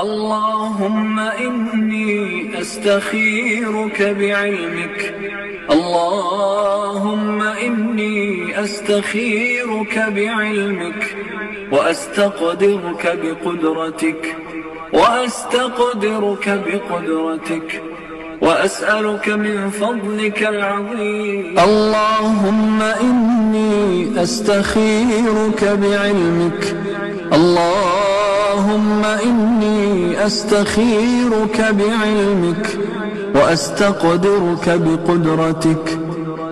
اللهم إني أستخيرك بعلمك. اللهم إني أستخيرك بعلمك. وأستقدرك بقدرتك. وأستقدرك بقدرتك. وأسألك من فضلك العظيم. اللهم إني أستخيرك بعلمك. اللهم اللهم إني أستخيرك بعلمك وأستقدرك بقدرتك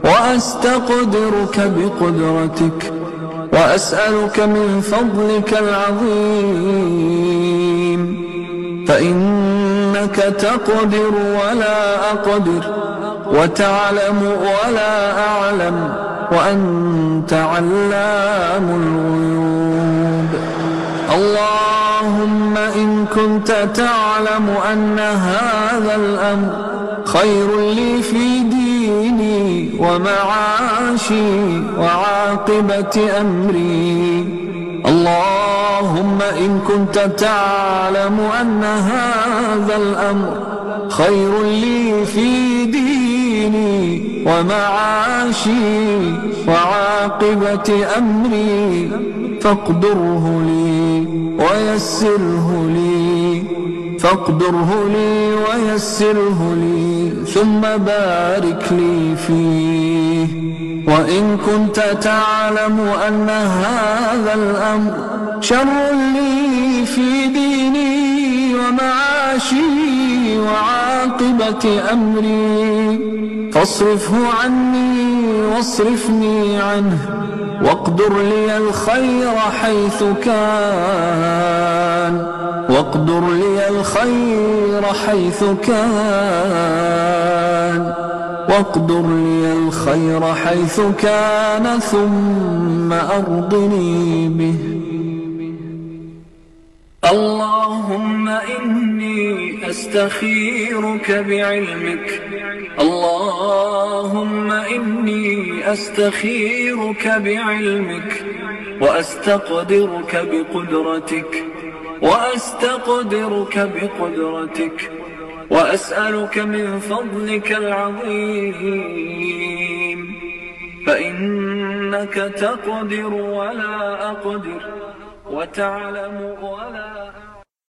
وأستقدرك بقدرتك وأسألك من فضلك العظيم فإنك تقدر ولا أقدر وتعلم ولا أعلم وأنت علام الغيوب. الله اللهم إن كنت تعلم أن هذا الأمر خير لي في ديني ومعاشي وعاقبة أمري. اللهم إن كنت تعلم أن هذا الأمر خير لي في ديني ومعاشي وعاقبة أمري. فاقدره لي. ويسره لي فاقدره لي ويسره لي ثم بارك لي فيه. وإن كنت تعلم أن هذا الأمر شر لي في ديني ومعاشي وعشي وعاقبة أمري فاصرفه عني واصرفني عنه واقدر لي الخير حيث كان واقدر لي الخير حيث كان واقدر لي الخير حيث كان ثم أرضني به اللهم إني أستخيرك بعلمك. اللهم إني أستخيرك بعلمك. وأستقدرك بقدرتك. وأستقدرك بقدرتك. وأسألك من فضلك العظيم. فإنك تقدر ولا أقدر. وتعلم غلاء